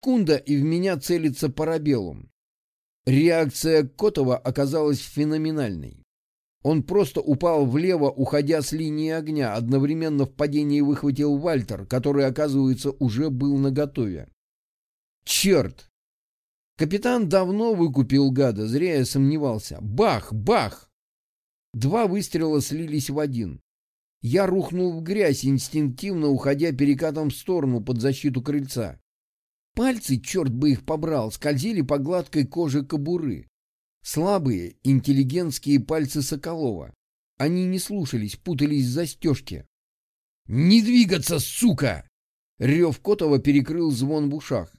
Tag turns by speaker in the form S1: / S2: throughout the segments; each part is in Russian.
S1: Секунда, и в меня целится парабеллум. Реакция Котова оказалась феноменальной. Он просто упал влево, уходя с линии огня, одновременно в падении выхватил Вальтер, который, оказывается, уже был наготове. Черт! Капитан давно выкупил гада, зря я сомневался. Бах! Бах! Два выстрела слились в один. Я рухнул в грязь, инстинктивно уходя перекатом в сторону под защиту крыльца. Пальцы, черт бы их побрал, скользили по гладкой коже кобуры. Слабые, интеллигентские пальцы Соколова. Они не слушались, путались в застежке. «Не двигаться, сука!» Рев Котова перекрыл звон в ушах.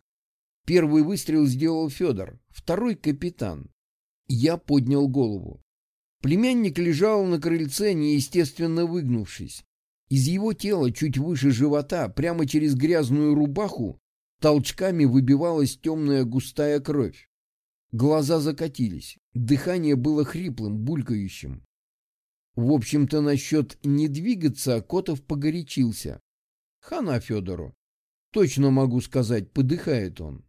S1: Первый выстрел сделал Федор, второй — капитан. Я поднял голову. Племянник лежал на крыльце, неестественно выгнувшись. Из его тела, чуть выше живота, прямо через грязную рубаху, толчками выбивалась темная густая кровь. Глаза закатились, дыхание было хриплым, булькающим. В общем-то, насчет не двигаться Котов погорячился. Хана Федору. Точно могу сказать, подыхает он.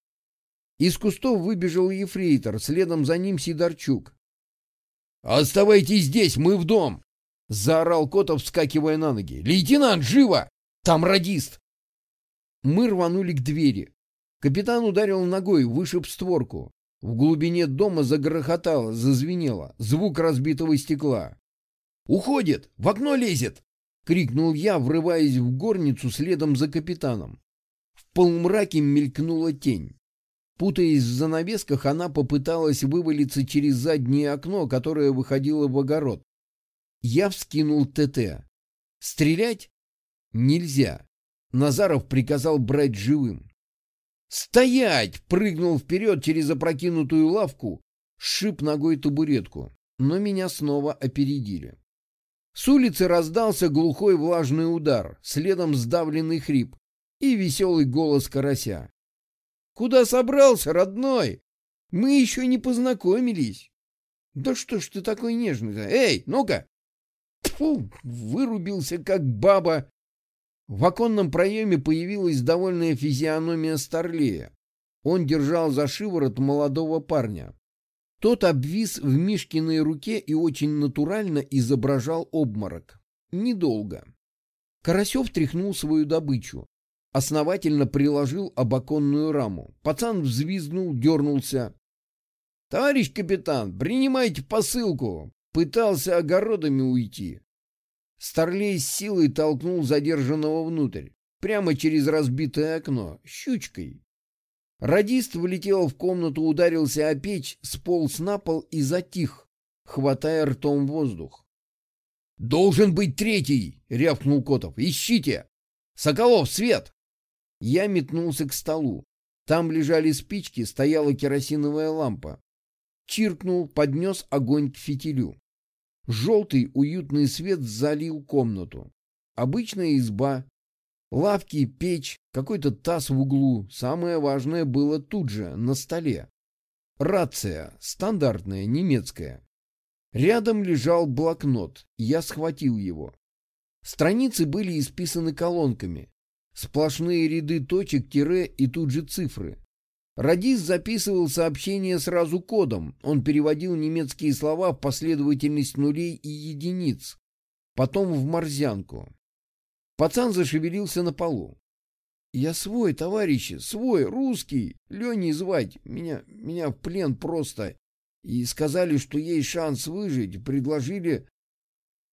S1: Из кустов выбежал ефрейтор, следом за ним Сидорчук. «Оставайтесь здесь, мы в дом!» — заорал Котов, вскакивая на ноги. «Лейтенант, живо! Там радист!» Мы рванули к двери. Капитан ударил ногой, вышиб створку. В глубине дома загрохотало, зазвенело. Звук разбитого стекла. «Уходит! В окно лезет!» — крикнул я, врываясь в горницу следом за капитаном. В полумраке мелькнула тень. Путаясь в занавесках, она попыталась вывалиться через заднее окно, которое выходило в огород. Я вскинул ТТ. Стрелять? Нельзя. Назаров приказал брать живым. «Стоять!» — прыгнул вперед через опрокинутую лавку, сшиб ногой табуретку, но меня снова опередили. С улицы раздался глухой влажный удар, следом сдавленный хрип и веселый голос карася. «Куда собрался, родной? Мы еще не познакомились!» «Да что ж ты такой нежный-то? Эй, ну-ка!» Тьфу, вырубился, как баба, в оконном проеме появилась довольная физиономия Старлея. Он держал за шиворот молодого парня. Тот обвис в Мишкиной руке и очень натурально изображал обморок. Недолго. Карасев тряхнул свою добычу. Основательно приложил об оконную раму. Пацан взвизгнул, дернулся. «Товарищ капитан, принимайте посылку!» Пытался огородами уйти. Старлей с силой толкнул задержанного внутрь, прямо через разбитое окно, щучкой. Радист влетел в комнату, ударился о печь, сполз на пол и затих, хватая ртом воздух. «Должен быть третий!» — рявкнул Котов. «Ищите! Соколов, свет!» Я метнулся к столу. Там лежали спички, стояла керосиновая лампа. Чиркнул, поднес огонь к фитилю. Желтый уютный свет залил комнату. Обычная изба, лавки, печь, какой-то таз в углу. Самое важное было тут же, на столе. Рация, стандартная, немецкая. Рядом лежал блокнот, я схватил его. Страницы были исписаны колонками. Сплошные ряды точек, тире и тут же цифры. Радист записывал сообщение сразу кодом. Он переводил немецкие слова в последовательность нулей и единиц. Потом в морзянку. Пацан зашевелился на полу. «Я свой, товарищи, свой, русский. Леней звать. Меня, меня в плен просто. И сказали, что есть шанс выжить. Предложили...»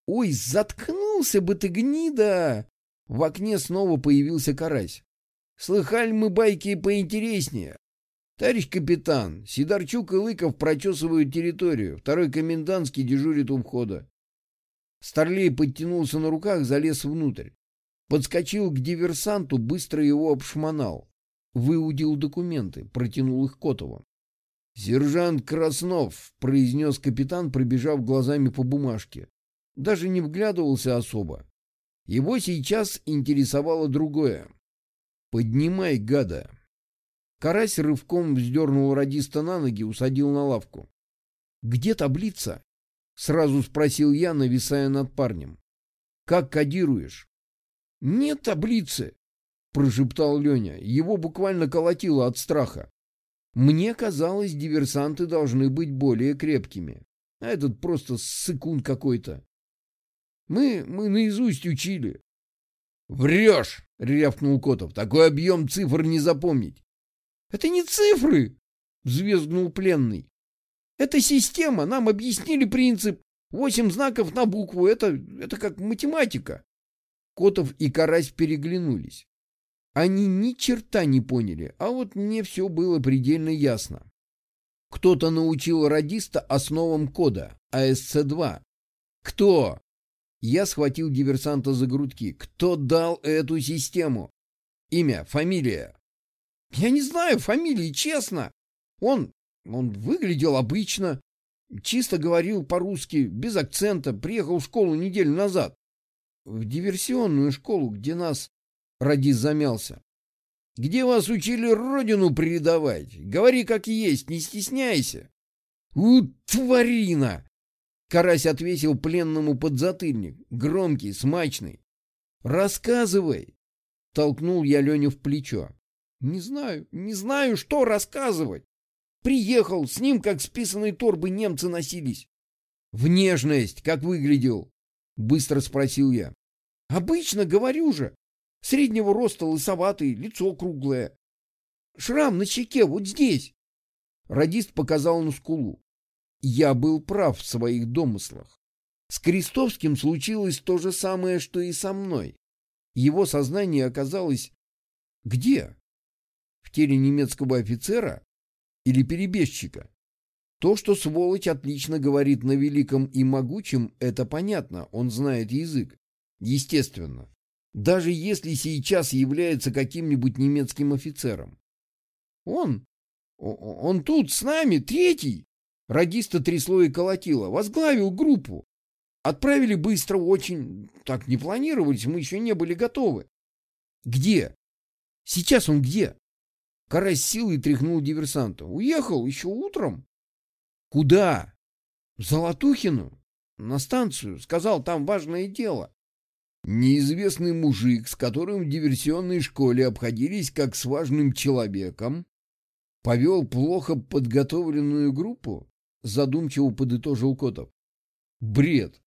S1: «Ой, заткнулся бы ты, гнида!» В окне снова появился карась. «Слыхали мы байки поинтереснее. «Товарищ капитан, Сидорчук и Лыков прочесывают территорию. Второй комендантский дежурит у входа». Старлей подтянулся на руках, залез внутрь. Подскочил к диверсанту, быстро его обшмонал. Выудил документы, протянул их Котову. «Сержант Краснов», — произнес капитан, пробежав глазами по бумажке. Даже не вглядывался особо. Его сейчас интересовало другое. «Поднимай, гада, Карась рывком вздернул радиста на ноги, усадил на лавку. «Где таблица?» — сразу спросил я, нависая над парнем. «Как кодируешь?» «Нет таблицы. прошептал Леня. Его буквально колотило от страха. Мне казалось, диверсанты должны быть более крепкими. А этот просто сыкун какой-то. Мы, мы наизусть учили. «Врешь!» — рявкнул Котов. «Такой объем цифр не запомнить». «Это не цифры!» — взвизгнул пленный. «Это система. Нам объяснили принцип. Восемь знаков на букву. Это, это как математика». Котов и Карась переглянулись. Они ни черта не поняли, а вот мне все было предельно ясно. Кто-то научил радиста основам кода, АСЦ-2. Кто? Я схватил диверсанта за грудки. Кто дал эту систему? Имя, фамилия. Я не знаю фамилии, честно. Он, он выглядел обычно, чисто говорил по-русски, без акцента, приехал в школу неделю назад. В диверсионную школу, где нас... Радис замялся. Где вас учили родину предавать? Говори как есть, не стесняйся. У, тварина! Карась отвесил пленному подзатыльник, громкий, смачный. «Рассказывай!» — толкнул я Леню в плечо. «Не знаю, не знаю, что рассказывать. Приехал, с ним как с писаной торбы немцы носились». «Внешность, как выглядел?» — быстро спросил я. «Обычно, говорю же. Среднего роста, лысоватый, лицо круглое. Шрам на щеке, вот здесь». Радист показал на скулу. Я был прав в своих домыслах. С Крестовским случилось то же самое, что и со мной. Его сознание оказалось... Где? В теле немецкого офицера или перебежчика? То, что сволочь отлично говорит на великом и могучем, это понятно, он знает язык. Естественно. Даже если сейчас является каким-нибудь немецким офицером. Он, он тут с нами, третий. Радиста трясло и колотило. Возглавил группу. Отправили быстро очень. Так не планировались, мы еще не были готовы. Где? Сейчас он где? Карась силой тряхнул диверсанта. Уехал еще утром. Куда? В Золотухину. На станцию. Сказал, там важное дело. Неизвестный мужик, с которым в диверсионной школе обходились как с важным человеком, повел плохо подготовленную группу? задумчиво подытожил Котов. Бред.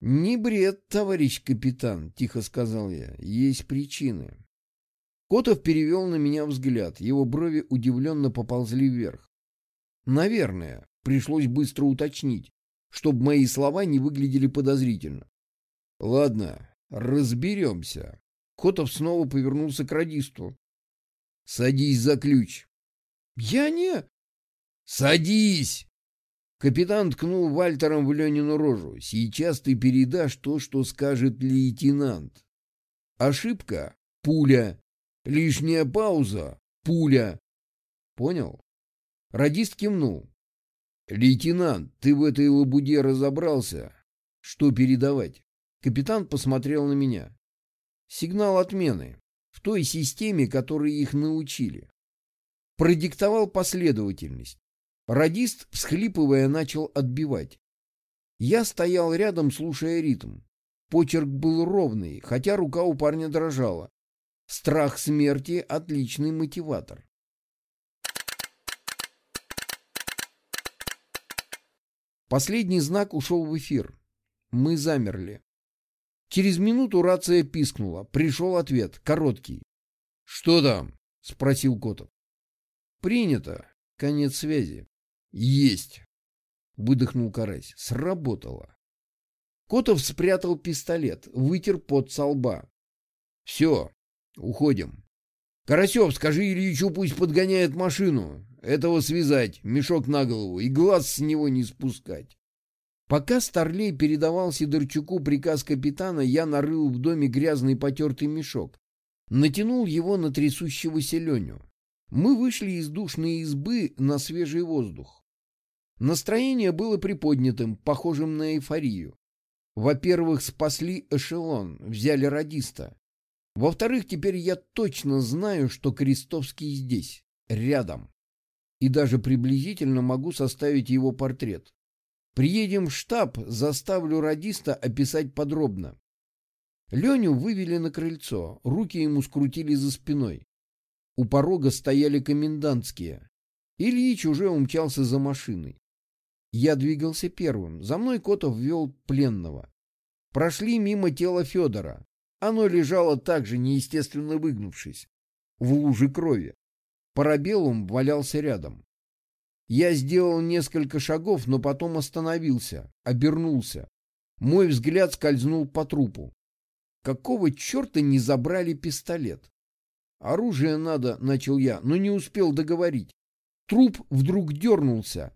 S1: Не бред, товарищ капитан, тихо сказал я. Есть причины. Котов перевел на меня взгляд. Его брови удивленно поползли вверх. Наверное, пришлось быстро уточнить, чтобы мои слова не выглядели подозрительно. Ладно, разберемся. Котов снова повернулся к радисту. Садись за ключ. Я не... Садись! Капитан ткнул Вальтером в Ленину рожу. «Сейчас ты передашь то, что скажет лейтенант. Ошибка — пуля. Лишняя пауза — пуля. Понял?» Радист кивнул. «Лейтенант, ты в этой лабуде разобрался? Что передавать?» Капитан посмотрел на меня. «Сигнал отмены. В той системе, которой их научили». Продиктовал последовательность. Радист, всхлипывая, начал отбивать. Я стоял рядом, слушая ритм. Почерк был ровный, хотя рука у парня дрожала. Страх смерти — отличный мотиватор. Последний знак ушел в эфир. Мы замерли. Через минуту рация пискнула. Пришел ответ, короткий. «Что там?» — спросил Котов. «Принято. Конец связи». «Есть!» — выдохнул Карась. «Сработало!» Котов спрятал пистолет, вытер пот со лба. «Все, уходим. Карасев, скажи Ильичу, пусть подгоняет машину. Этого связать, мешок на голову, и глаз с него не спускать». Пока Старлей передавал Сидорчуку приказ капитана, я нарыл в доме грязный потертый мешок. Натянул его на трясущегося Леню. Мы вышли из душной избы на свежий воздух. Настроение было приподнятым, похожим на эйфорию. Во-первых, спасли эшелон, взяли радиста. Во-вторых, теперь я точно знаю, что Крестовский здесь, рядом. И даже приблизительно могу составить его портрет. Приедем в штаб, заставлю радиста описать подробно. Леню вывели на крыльцо, руки ему скрутили за спиной. У порога стояли комендантские. Ильич уже умчался за машиной. Я двигался первым. За мной Котов вел пленного. Прошли мимо тела Федора. Оно лежало так же, неестественно выгнувшись, в луже крови. Парабеллум валялся рядом. Я сделал несколько шагов, но потом остановился, обернулся. Мой взгляд скользнул по трупу. Какого черта не забрали пистолет? Оружие надо, начал я, но не успел договорить. Труп вдруг дернулся.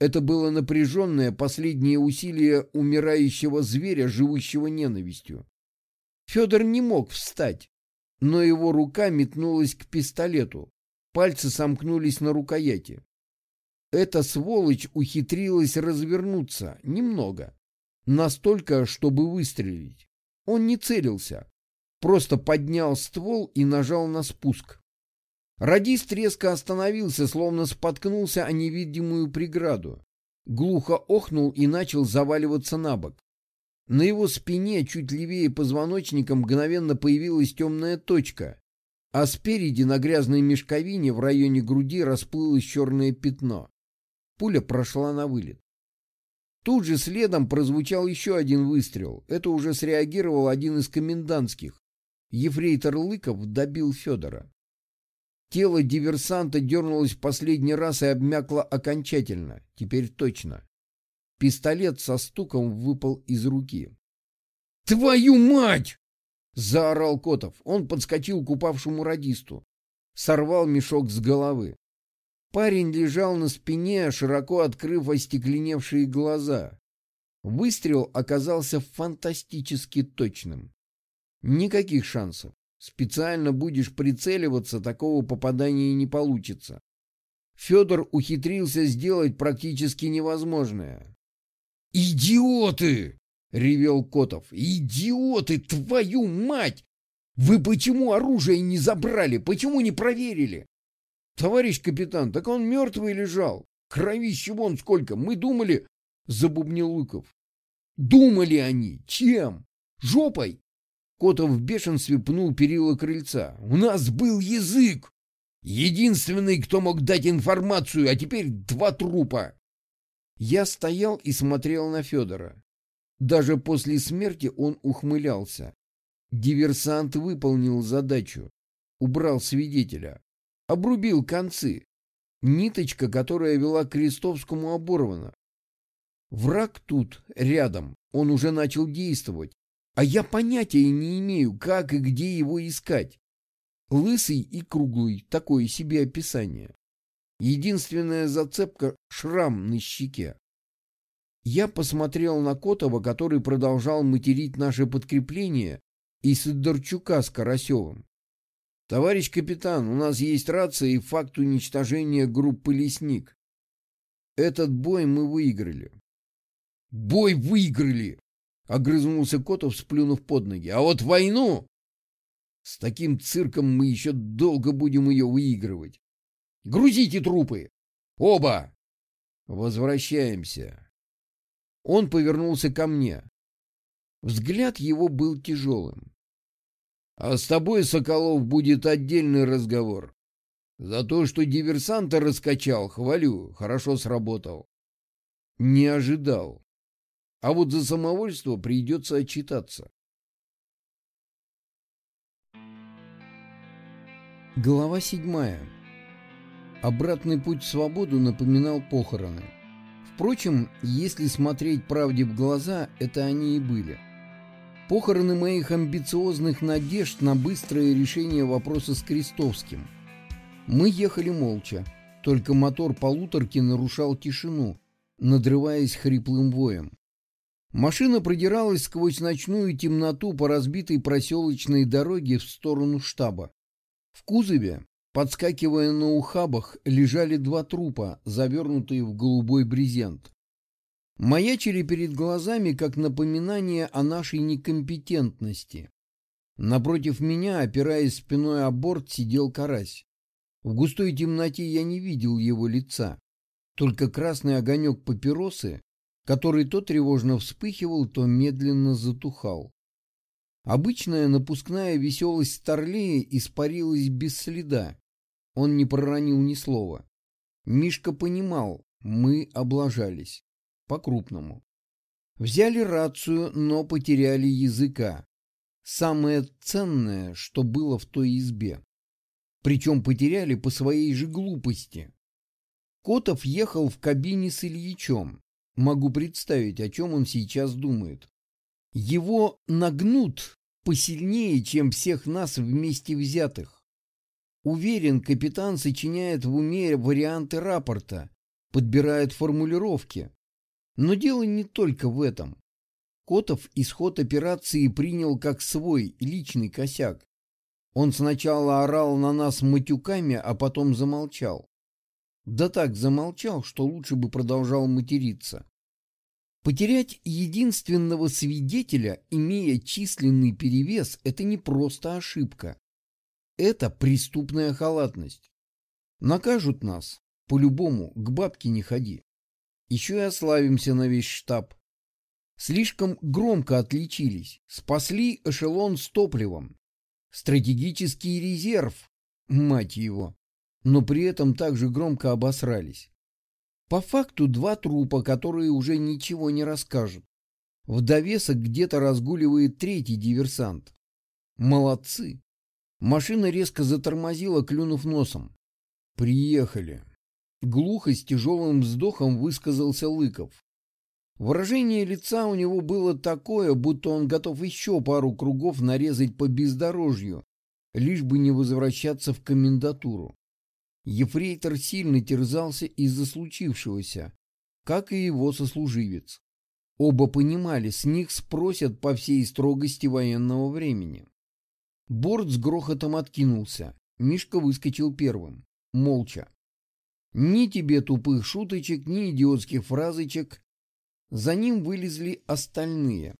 S1: Это было напряженное последнее усилие умирающего зверя, живущего ненавистью. Федор не мог встать, но его рука метнулась к пистолету. Пальцы сомкнулись на рукояти. Эта сволочь ухитрилась развернуться немного. Настолько, чтобы выстрелить. Он не целился. Просто поднял ствол и нажал на спуск. Радист резко остановился, словно споткнулся о невидимую преграду. Глухо охнул и начал заваливаться на бок. На его спине, чуть левее позвоночника, мгновенно появилась темная точка, а спереди на грязной мешковине в районе груди расплылось черное пятно. Пуля прошла на вылет. Тут же следом прозвучал еще один выстрел. Это уже среагировал один из комендантских. Ефрейтор Лыков добил Федора. Тело диверсанта дернулось в последний раз и обмякло окончательно. Теперь точно. Пистолет со стуком выпал из руки. «Твою мать!» — заорал Котов. Он подскочил к упавшему радисту. Сорвал мешок с головы. Парень лежал на спине, широко открыв остекленевшие глаза. Выстрел оказался фантастически точным. Никаких шансов. Специально будешь прицеливаться, такого попадания не получится. Федор ухитрился сделать практически невозможное. «Идиоты!» — ревел Котов. «Идиоты, твою мать! Вы почему оружие не забрали? Почему не проверили?» «Товарищ капитан, так он мертвый лежал. Кровище вон сколько. Мы думали...» — забубнил Лыков. «Думали они. Чем? Жопой?» Котов в бешенстве пнул перила крыльца. «У нас был язык! Единственный, кто мог дать информацию, а теперь два трупа!» Я стоял и смотрел на Федора. Даже после смерти он ухмылялся. Диверсант выполнил задачу. Убрал свидетеля обрубил концы. Ниточка, которая вела к Крестовскому, оборвана. Враг тут, рядом, он уже начал действовать, а я понятия не имею, как и где его искать. Лысый и круглый, такое себе описание. Единственная зацепка — шрам на щеке. Я посмотрел на Котова, который продолжал материть наше подкрепление, и Сидорчука с Карасевым. «Товарищ капитан, у нас есть рация и факт уничтожения группы «Лесник». Этот бой мы выиграли». «Бой выиграли!» — огрызнулся Котов, сплюнув под ноги. «А вот войну...» «С таким цирком мы еще долго будем ее выигрывать. Грузите трупы! Оба!» «Возвращаемся». Он повернулся ко мне. Взгляд его был тяжелым. А с тобой, Соколов, будет отдельный разговор. За то, что диверсанта раскачал, хвалю, хорошо сработал. Не ожидал. А вот за самовольство придется отчитаться. Глава седьмая. Обратный путь в свободу напоминал похороны. Впрочем, если смотреть правде в глаза, это они и были. Похороны моих амбициозных надежд на быстрое решение вопроса с Крестовским. Мы ехали молча, только мотор полуторки нарушал тишину, надрываясь хриплым воем. Машина продиралась сквозь ночную темноту по разбитой проселочной дороге в сторону штаба. В кузове, подскакивая на ухабах, лежали два трупа, завернутые в голубой брезент маячили перед глазами как напоминание о нашей некомпетентности. Напротив меня, опираясь спиной о борт, сидел карась. В густой темноте я не видел его лица, только красный огонек папиросы, который то тревожно вспыхивал, то медленно затухал. Обычная напускная веселость Старлея испарилась без следа. Он не проронил ни слова. Мишка понимал, мы облажались. По-крупному. Взяли рацию, но потеряли языка. Самое ценное, что было в той избе. Причем потеряли по своей же глупости. Котов ехал в кабине с Ильичом. Могу представить, о чем он сейчас думает. Его нагнут посильнее, чем всех нас вместе взятых. Уверен, капитан сочиняет в уме варианты рапорта, подбирает формулировки. Но дело не только в этом. Котов исход операции принял как свой личный косяк. Он сначала орал на нас матюками, а потом замолчал. Да так замолчал, что лучше бы продолжал материться. Потерять единственного свидетеля, имея численный перевес, это не просто ошибка. Это преступная халатность. Накажут нас. По-любому, к бабке не ходи. Еще и ославимся на весь штаб. Слишком громко отличились. Спасли эшелон с топливом. Стратегический резерв, мать его. Но при этом также громко обосрались. По факту два трупа, которые уже ничего не расскажут. В довесок где-то разгуливает третий диверсант. Молодцы. Машина резко затормозила, клюнув носом. Приехали. Глухо с тяжелым вздохом высказался Лыков. Выражение лица у него было такое, будто он готов еще пару кругов нарезать по бездорожью, лишь бы не возвращаться в комендатуру. Ефрейтор сильно терзался из-за случившегося, как и его сослуживец. Оба понимали, с них спросят по всей строгости военного времени. Борт с грохотом откинулся. Мишка выскочил первым. Молча. Ни тебе тупых шуточек, ни идиотских фразочек. За ним вылезли остальные.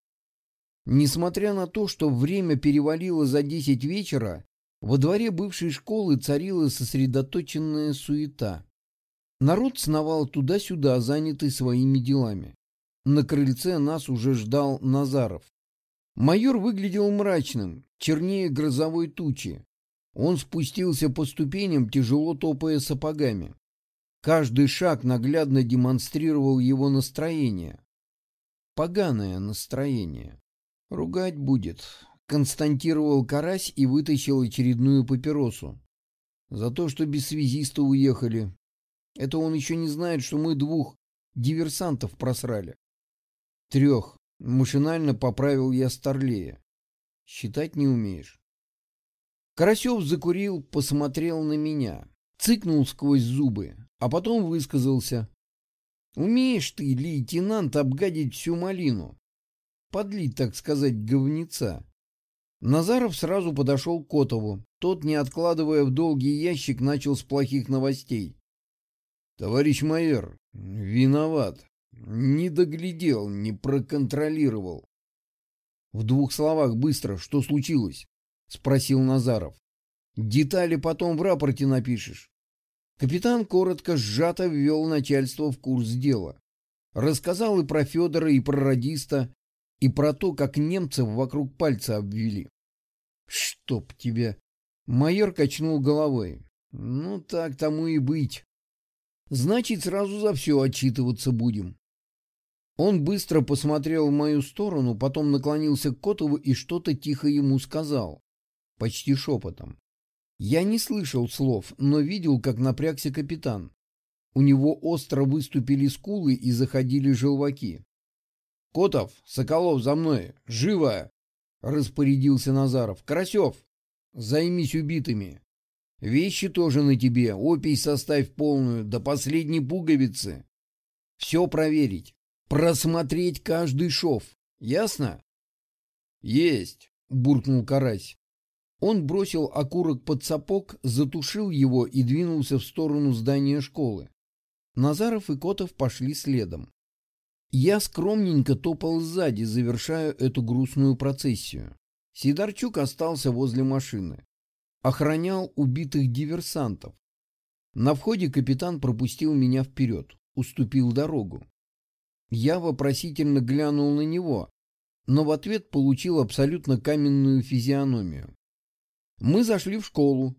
S1: Несмотря на то, что время перевалило за десять вечера, во дворе бывшей школы царила сосредоточенная суета. Народ сновал туда-сюда, занятый своими делами. На крыльце нас уже ждал Назаров. Майор выглядел мрачным, чернее грозовой тучи. Он спустился по ступеням, тяжело топая сапогами. Каждый шаг наглядно демонстрировал его настроение. Поганое настроение. Ругать будет, константировал карась и вытащил очередную папиросу. За то, что без связиста уехали. Это он еще не знает, что мы двух диверсантов просрали. Трех. Машинально поправил я Старлея. Считать не умеешь. Карасев закурил, посмотрел на меня, цыкнул сквозь зубы, а потом высказался. Умеешь ты, лейтенант, обгадить всю малину. Подлить, так сказать, говнеца. Назаров сразу подошел к Котову. Тот, не откладывая в долгий ящик, начал с плохих новостей. «Товарищ майор, виноват. Не доглядел, не проконтролировал». «В двух словах быстро, что случилось?» — спросил Назаров. «Детали потом в рапорте напишешь». Капитан коротко сжато ввел начальство в курс дела. Рассказал и про Федора, и про радиста, и про то, как немцев вокруг пальца обвели. Чтоб тебя... Майор качнул головой. Ну, так тому и быть. Значит, сразу за все отчитываться будем. Он быстро посмотрел в мою сторону, потом наклонился к Котову и что-то тихо ему сказал. Почти шепотом. Я не слышал слов, но видел, как напрягся капитан. У него остро выступили скулы и заходили желваки. «Котов, Соколов, за мной! Живо!» распорядился Назаров. «Карасев, займись убитыми. Вещи тоже на тебе, опись составь полную, до последней пуговицы. Все проверить, просмотреть каждый шов. Ясно?» «Есть», — буркнул Карась. Он бросил окурок под сапог, затушил его и двинулся в сторону здания школы. Назаров и Котов пошли следом. Я скромненько топал сзади, завершая эту грустную процессию. Сидорчук остался возле машины. Охранял убитых диверсантов. На входе капитан пропустил меня вперед, уступил дорогу. Я вопросительно глянул на него. но в ответ получил абсолютно каменную физиономию. Мы зашли в школу.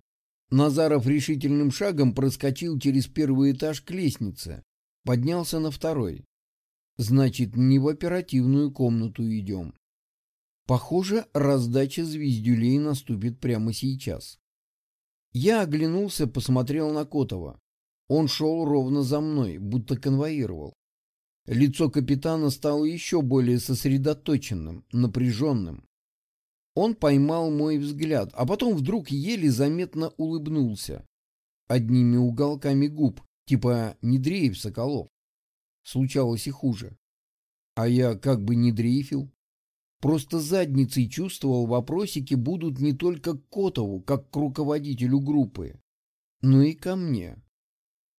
S1: Назаров решительным шагом проскочил через первый этаж к лестнице, поднялся на второй. Значит, не в оперативную комнату идем. Похоже, раздача звездюлей наступит прямо сейчас. Я оглянулся, посмотрел на Котова. Он шел ровно за мной, будто конвоировал. Лицо капитана стало еще более сосредоточенным, напряженным. Он поймал мой взгляд, а потом вдруг еле заметно улыбнулся. Одними уголками губ, типа не дрейф, Соколов. Случалось и хуже. А я как бы не дрейфил. Просто задницей чувствовал, вопросики будут не только к Котову, как к руководителю группы, но и ко мне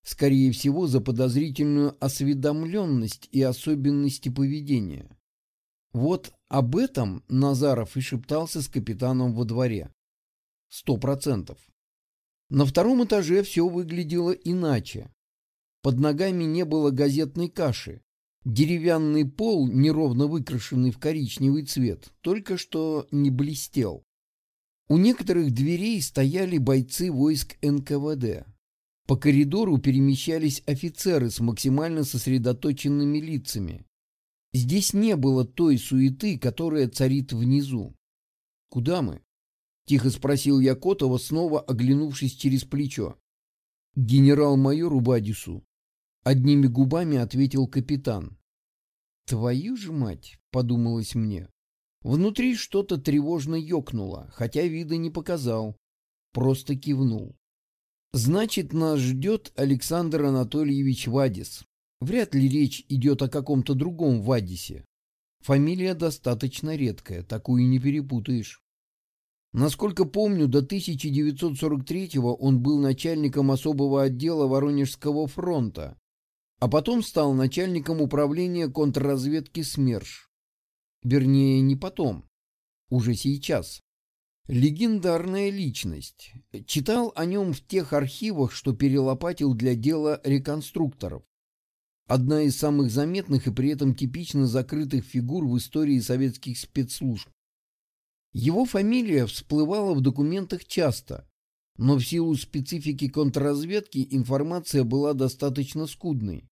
S1: скорее всего, за подозрительную осведомленность и особенности поведения. Вот об этом Назаров и шептался с капитаном во дворе. Сто процентов. На втором этаже все выглядело иначе. Под ногами не было газетной каши. Деревянный пол, неровно выкрашенный в коричневый цвет, только что не блестел. У некоторых дверей стояли бойцы войск НКВД. По коридору перемещались офицеры с максимально сосредоточенными лицами. Здесь не было той суеты, которая царит внизу. «Куда мы?» — тихо спросил я Котова, снова оглянувшись через плечо. «Генерал-майору Бадису». Одними губами ответил капитан. «Твою же мать!» — подумалось мне. Внутри что-то тревожно ёкнуло, хотя вида не показал. Просто кивнул. Значит, нас ждет Александр Анатольевич Вадис. Вряд ли речь идет о каком-то другом Вадисе. Фамилия достаточно редкая, такую не перепутаешь. Насколько помню, до 1943-го он был начальником особого отдела Воронежского фронта, а потом стал начальником управления контрразведки СМЕРШ. Вернее, не потом, уже сейчас. Легендарная личность. Читал о нем в тех архивах, что перелопатил для дела реконструкторов. Одна из самых заметных и при этом типично закрытых фигур в истории советских спецслужб. Его фамилия всплывала в документах часто, но в силу специфики контрразведки информация была достаточно скудной.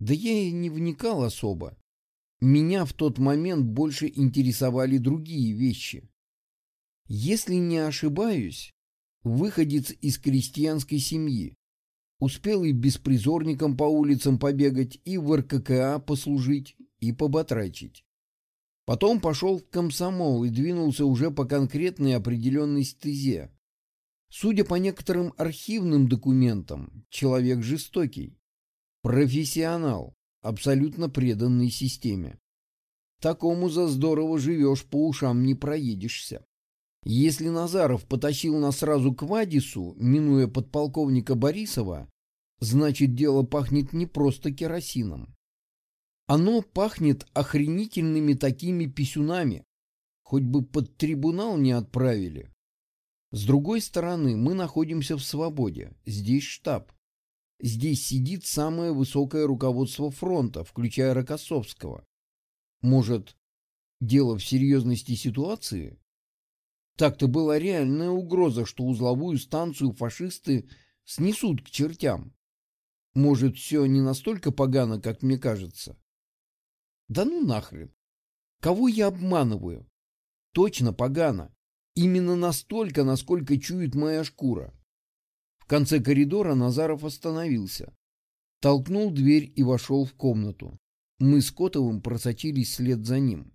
S1: Да я и не вникал особо. Меня в тот момент больше интересовали другие вещи. Если не ошибаюсь, выходец из крестьянской семьи. Успел и беспризорником по улицам побегать, и в РККА послужить, и поботрачить. Потом пошел в комсомол и двинулся уже по конкретной определенной стезе. Судя по некоторым архивным документам, человек жестокий, профессионал, абсолютно преданный системе. Такому за здорово живешь, по ушам не проедешься. Если Назаров потащил нас сразу к Вадису, минуя подполковника Борисова, значит дело пахнет не просто керосином. Оно пахнет охренительными такими писюнами, хоть бы под трибунал не отправили. С другой стороны, мы находимся в свободе, здесь штаб. Здесь сидит самое высокое руководство фронта, включая Рокоссовского. Может, дело в серьезности ситуации? Так-то была реальная угроза, что узловую станцию фашисты снесут к чертям. Может, все не настолько погано, как мне кажется? Да ну нахрен. Кого я обманываю? Точно погано. Именно настолько, насколько чует моя шкура. В конце коридора Назаров остановился. Толкнул дверь и вошел в комнату. Мы с Котовым просочились вслед за ним.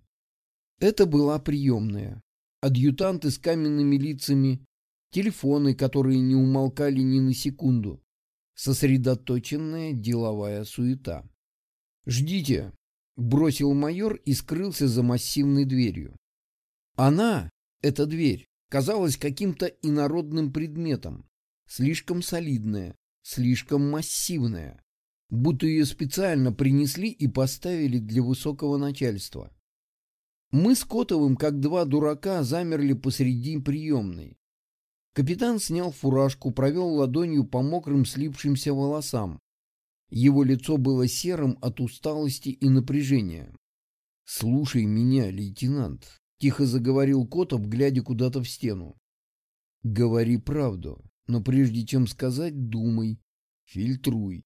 S1: Это была приемная адъютанты с каменными лицами, телефоны, которые не умолкали ни на секунду, сосредоточенная деловая суета. «Ждите», — бросил майор и скрылся за массивной дверью. Она, эта дверь, казалась каким-то инородным предметом, слишком солидная, слишком массивная, будто ее специально принесли и поставили для высокого начальства. Мы с Котовым, как два дурака, замерли посреди приемной. Капитан снял фуражку, провел ладонью по мокрым слипшимся волосам. Его лицо было серым от усталости и напряжения. «Слушай меня, лейтенант», — тихо заговорил Котов, глядя куда-то в стену. «Говори правду, но прежде чем сказать, думай, фильтруй.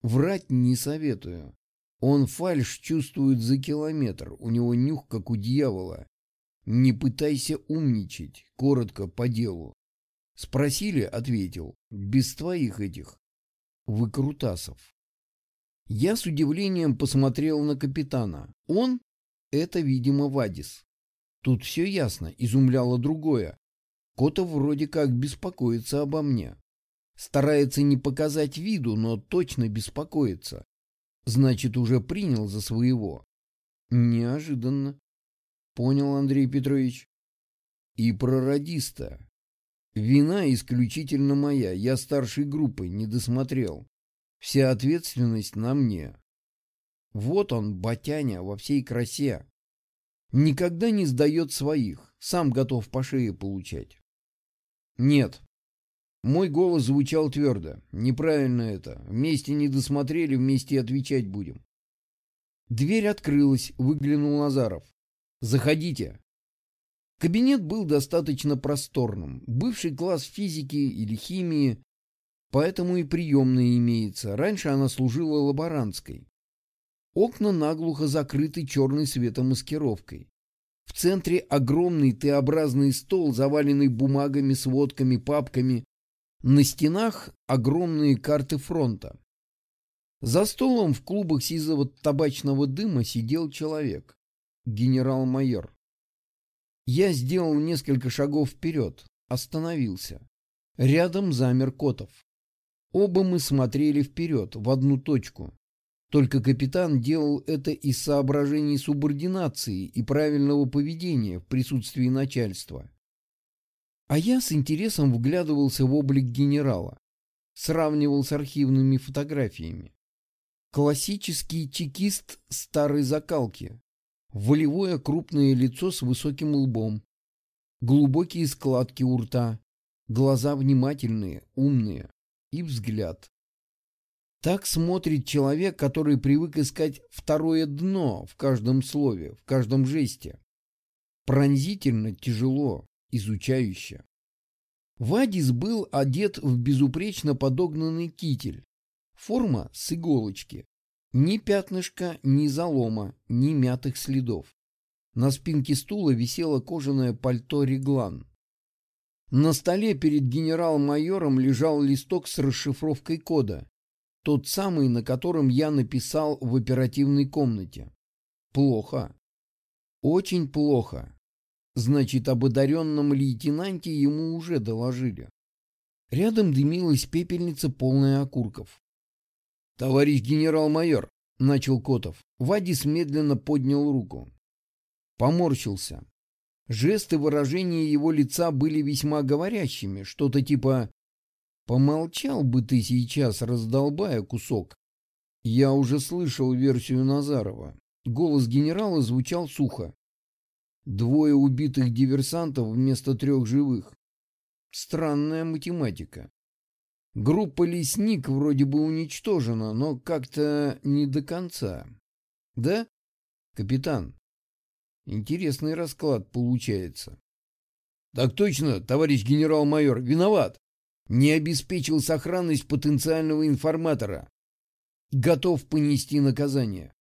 S1: Врать не советую. Он фальш чувствует за километр, у него нюх, как у дьявола. Не пытайся умничать, коротко по делу. Спросили, ответил, без твоих этих выкрутасов. Я с удивлением посмотрел на капитана. Он — это, видимо, Вадис. Тут все ясно, изумляло другое. Котов вроде как беспокоится обо мне. Старается не показать виду, но точно беспокоится. Значит, уже принял за своего. Неожиданно. Понял, Андрей Петрович. И про радиста. Вина исключительно моя. Я старшей группы не досмотрел. Вся ответственность на мне. Вот он, Батяня, во всей красе. Никогда не сдает своих. Сам готов по шее получать. Нет. Мой голос звучал твердо. Неправильно это. Вместе не досмотрели, вместе отвечать будем. Дверь открылась, выглянул Назаров. «Заходите». Кабинет был достаточно просторным. Бывший класс физики или химии, поэтому и приемная имеется. Раньше она служила лаборантской. Окна наглухо закрыты черной светомаскировкой. В центре огромный Т-образный стол, заваленный бумагами, сводками, папками. На стенах огромные карты фронта. За столом в клубах сизого табачного дыма сидел человек. Генерал-майор. Я сделал несколько шагов вперед, остановился. Рядом замер Котов. Оба мы смотрели вперед, в одну точку. Только капитан делал это из соображений субординации и правильного поведения в присутствии начальства. А я с интересом вглядывался в облик генерала, сравнивал с архивными фотографиями. Классический чекист старой закалки, волевое крупное лицо с высоким лбом, глубокие складки у рта, глаза внимательные, умные и взгляд так смотрит человек, который привык искать второе дно в каждом слове, в каждом жесте. Пронзительно, тяжело, изучающе. Вадис был одет в безупречно подогнанный китель. Форма с иголочки. Ни пятнышка, ни залома, ни мятых следов. На спинке стула висело кожаное пальто «Реглан». На столе перед генерал-майором лежал листок с расшифровкой кода, тот самый, на котором я написал в оперативной комнате. Плохо. Очень плохо. Значит, об одаренном лейтенанте ему уже доложили. Рядом дымилась пепельница, полная окурков. «Товарищ генерал-майор», — начал Котов. Вадис медленно поднял руку. Поморщился. Жесты выражения его лица были весьма говорящими, что-то типа Помолчал бы ты сейчас, раздолбая кусок. Я уже слышал версию Назарова. Голос генерала звучал сухо. Двое убитых диверсантов вместо трех живых. Странная математика. Группа «Лесник» вроде бы уничтожена, но как-то не до конца. Да, капитан? Интересный расклад получается. Так точно, товарищ генерал-майор, виноват не обеспечил сохранность потенциального информатора. Готов понести наказание.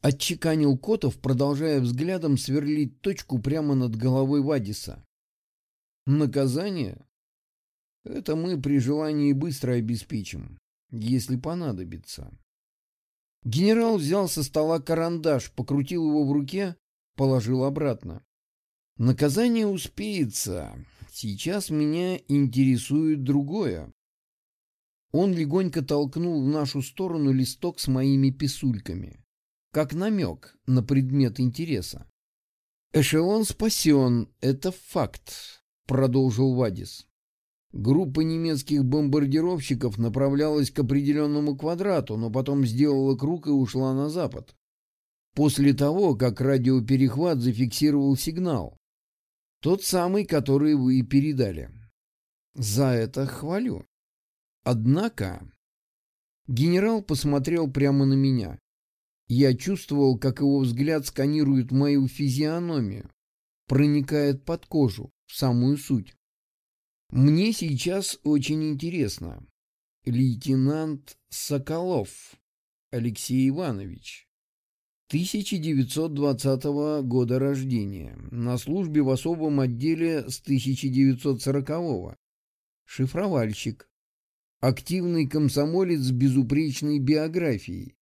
S1: Отчеканил Котов, продолжая взглядом сверлить точку прямо над головой Вадиса. Наказание? Это мы при желании быстро обеспечим, если понадобится. Генерал взял со стола карандаш, покрутил его в руке, положил обратно. Наказание успеется. Сейчас меня интересует другое. Он легонько толкнул в нашу сторону листок с моими писульками, как намек на предмет интереса. «Эшелон спасен, это факт», — продолжил Вадис. Группа немецких бомбардировщиков направлялась к определенному квадрату, но потом сделала круг и ушла на запад. После того, как радиоперехват зафиксировал сигнал, тот самый, который вы передали. За это хвалю. Однако... Генерал посмотрел прямо на меня. Я чувствовал, как его взгляд сканирует мою физиономию, проникает под кожу, в самую суть. Мне сейчас очень интересно. Лейтенант Соколов Алексей Иванович. 1920 года рождения. На службе в особом отделе с 1940 -го. Шифровальщик. Активный комсомолец с безупречной биографией.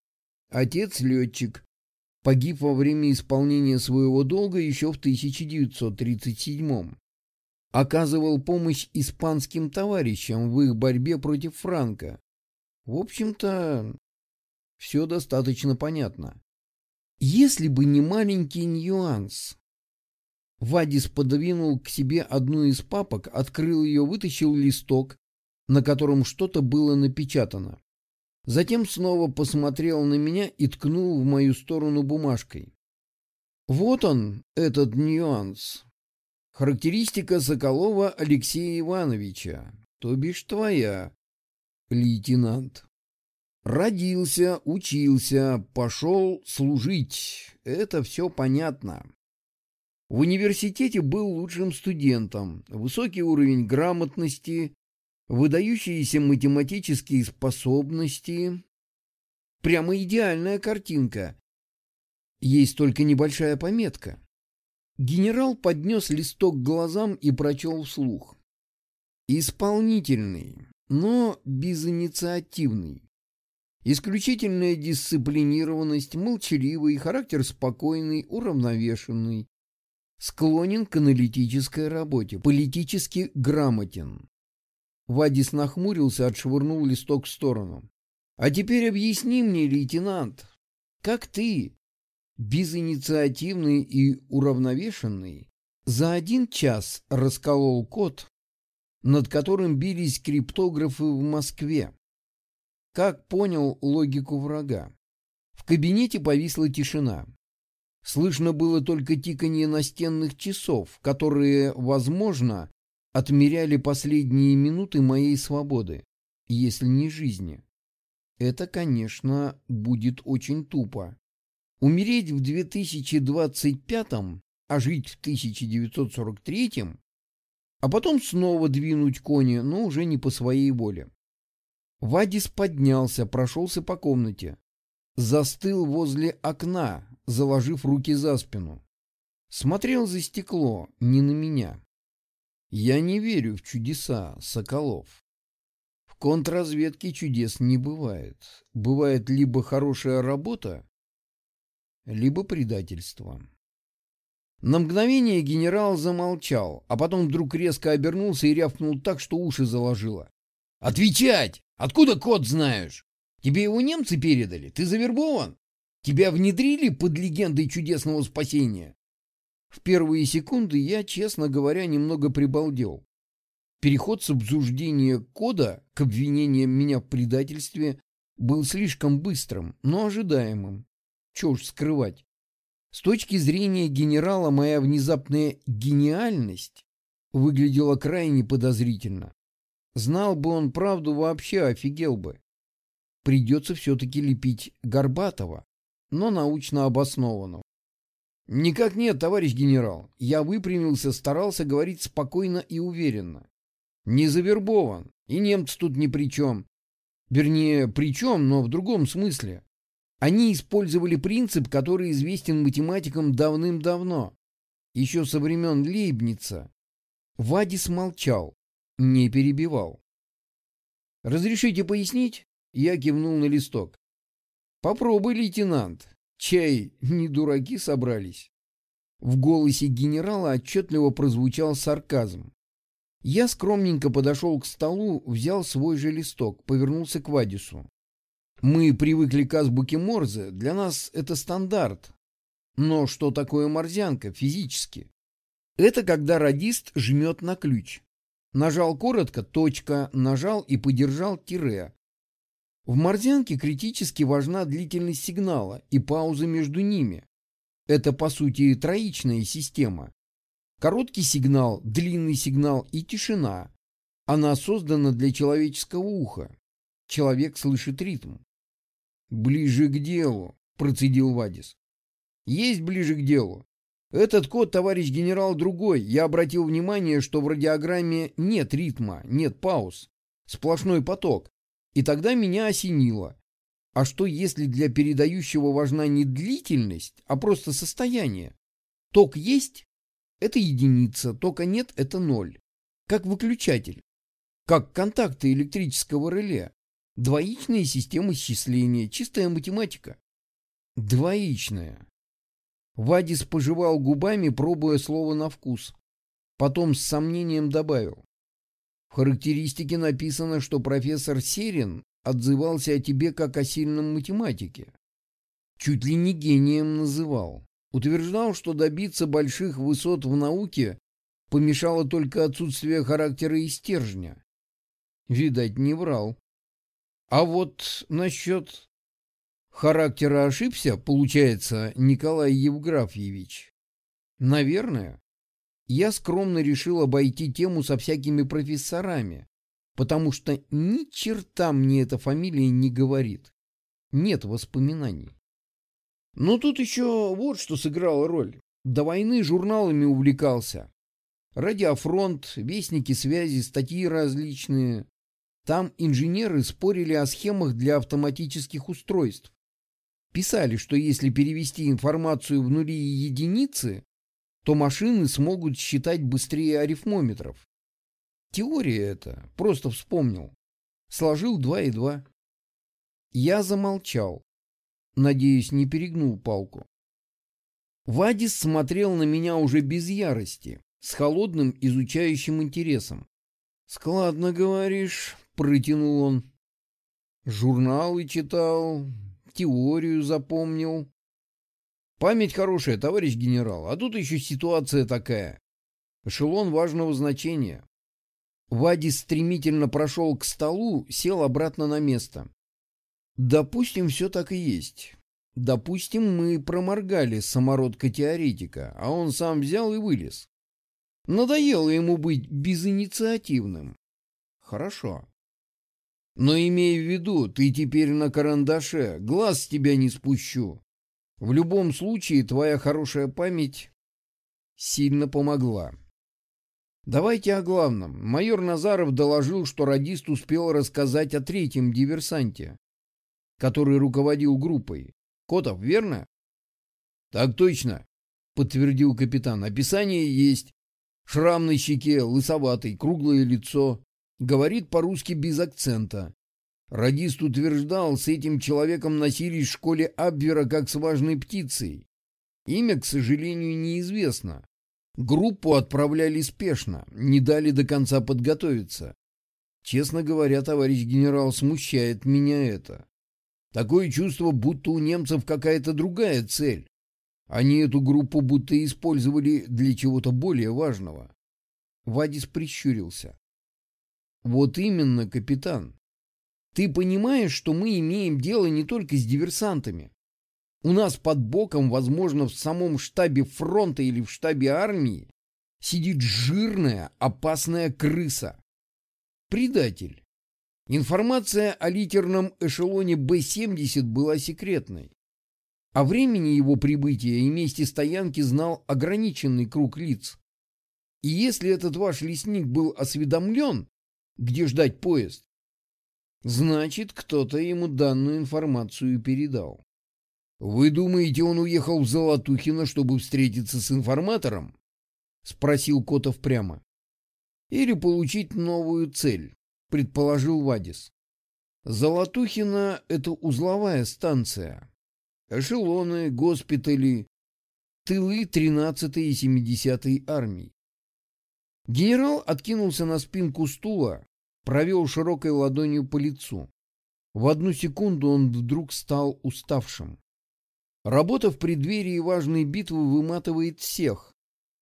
S1: Отец летчик. Погиб во время исполнения своего долга еще в 1937 -м. Оказывал помощь испанским товарищам в их борьбе против Франка. В общем-то, все достаточно понятно. Если бы не маленький нюанс. Вадис подвинул к себе одну из папок, открыл ее, вытащил листок, на котором что-то было напечатано. Затем снова посмотрел на меня и ткнул в мою сторону бумажкой. Вот он, этот нюанс. Характеристика Соколова Алексея Ивановича, то бишь твоя, лейтенант. Родился, учился, пошел служить. Это все понятно. В университете был лучшим студентом, высокий уровень грамотности, выдающиеся математические способности. Прямо идеальная картинка. Есть только небольшая пометка. Генерал поднес листок к глазам и прочел вслух. Исполнительный, но безинициативный. Исключительная дисциплинированность, молчаливый, характер спокойный, уравновешенный. Склонен к аналитической работе, политически грамотен. Вадис нахмурился, отшвырнул листок в сторону. «А теперь объясни мне, лейтенант, как ты, безинициативный и уравновешенный, за один час расколол код, над которым бились криптографы в Москве? Как понял логику врага? В кабинете повисла тишина. Слышно было только тиканье настенных часов, которые, возможно, отмеряли последние минуты моей свободы, если не жизни. Это, конечно, будет очень тупо. Умереть в 2025-м, а жить в 1943-м, а потом снова двинуть кони, но уже не по своей воле. Вадис поднялся, прошелся по комнате. Застыл возле окна, заложив руки за спину. Смотрел за стекло, не на меня. Я не верю в чудеса, Соколов. В контрразведке чудес не бывает. Бывает либо хорошая работа, либо предательство. На мгновение генерал замолчал, а потом вдруг резко обернулся и рявкнул так, что уши заложило. «Отвечать! Откуда код знаешь? Тебе его немцы передали? Ты завербован? Тебя внедрили под легендой чудесного спасения?» В первые секунды я, честно говоря, немного прибалдел. Переход с обсуждения кода к обвинениям меня в предательстве был слишком быстрым, но ожидаемым. Чего уж скрывать. С точки зрения генерала моя внезапная гениальность выглядела крайне подозрительно. Знал бы он правду, вообще офигел бы. Придется все-таки лепить Горбатова, но научно обоснованного. «Никак нет, товарищ генерал. Я выпрямился, старался говорить спокойно и уверенно. Не завербован, и немцы тут ни при чем. Вернее, при чем, но в другом смысле. Они использовали принцип, который известен математикам давным-давно, еще со времен Лейбница. Вадис молчал, не перебивал. «Разрешите пояснить?» Я кивнул на листок. «Попробуй, лейтенант. Чай, не дураки собрались?» В голосе генерала отчетливо прозвучал сарказм. Я скромненько подошел к столу, взял свой же листок, повернулся к Вадису. Мы привыкли к азбуке Морзе, для нас это стандарт. Но что такое морзянка физически? Это когда радист жмет на ключ. Нажал коротко, точка, нажал и подержал тире. В морзянке критически важна длительность сигнала и пауза между ними. Это, по сути, троичная система. Короткий сигнал, длинный сигнал и тишина. Она создана для человеческого уха. Человек слышит ритм. Ближе к делу, процедил Вадис. Есть ближе к делу. Этот код, товарищ генерал, другой. Я обратил внимание, что в радиограмме нет ритма, нет пауз. Сплошной поток. И тогда меня осенило. А что, если для передающего важна не длительность, а просто состояние? Ток есть – это единица, тока нет – это ноль. Как выключатель. Как контакты электрического реле. Двоичная система счисления, чистая математика. Двоичная. Вадис пожевал губами, пробуя слово на вкус. Потом с сомнением добавил. Характеристике написано, что профессор Серин отзывался о тебе как о сильном математике. Чуть ли не гением называл. Утверждал, что добиться больших высот в науке помешало только отсутствие характера и стержня. Видать, не врал. А вот насчет характера ошибся, получается, Николай Евграфьевич. Наверное. Я скромно решил обойти тему со всякими профессорами, потому что ни черта мне эта фамилия не говорит. Нет воспоминаний. Но тут еще вот что сыграло роль. До войны журналами увлекался. Радиофронт, вестники связи, статьи различные. Там инженеры спорили о схемах для автоматических устройств. Писали, что если перевести информацию в нули и единицы, то машины смогут считать быстрее арифмометров. Теория это, просто вспомнил. Сложил два и два. Я замолчал. Надеюсь, не перегнул палку. Вадис смотрел на меня уже без ярости, с холодным изучающим интересом. «Складно говоришь», — протянул он. «Журналы читал, теорию запомнил». «Память хорошая, товарищ генерал, а тут еще ситуация такая. Эшелон важного значения. Вадис стремительно прошел к столу, сел обратно на место. Допустим, все так и есть. Допустим, мы проморгали самородка-теоретика, а он сам взял и вылез. Надоело ему быть безинициативным. Хорошо. Но имей в виду, ты теперь на карандаше, глаз с тебя не спущу. В любом случае, твоя хорошая память сильно помогла. Давайте о главном. Майор Назаров доложил, что радист успел рассказать о третьем диверсанте, который руководил группой. Котов, верно? Так точно, подтвердил капитан. Описание есть. Шрам на щеке, лысоватый, круглое лицо. Говорит по-русски без акцента. Радист утверждал, с этим человеком носились в школе Абвера как с важной птицей. Имя, к сожалению, неизвестно. Группу отправляли спешно, не дали до конца подготовиться. Честно говоря, товарищ генерал, смущает меня это. Такое чувство, будто у немцев какая-то другая цель. Они эту группу будто использовали для чего-то более важного. Вадис прищурился. Вот именно, капитан. Ты понимаешь, что мы имеем дело не только с диверсантами. У нас под боком, возможно, в самом штабе фронта или в штабе армии сидит жирная, опасная крыса. Предатель. Информация о литерном эшелоне Б-70 была секретной. О времени его прибытия и месте стоянки знал ограниченный круг лиц. И если этот ваш лесник был осведомлен, где ждать поезд, значит, кто-то ему данную информацию передал. «Вы думаете, он уехал в Золотухино, чтобы встретиться с информатором?» — спросил Котов прямо. «Или получить новую цель», — предположил Вадис. «Золотухино — это узловая станция. Эшелоны, госпитали, тылы 13-й и 70-й армий. Генерал откинулся на спинку стула, провел широкой ладонью по лицу. В одну секунду он вдруг стал уставшим. Работа в преддверии важной битвы выматывает всех,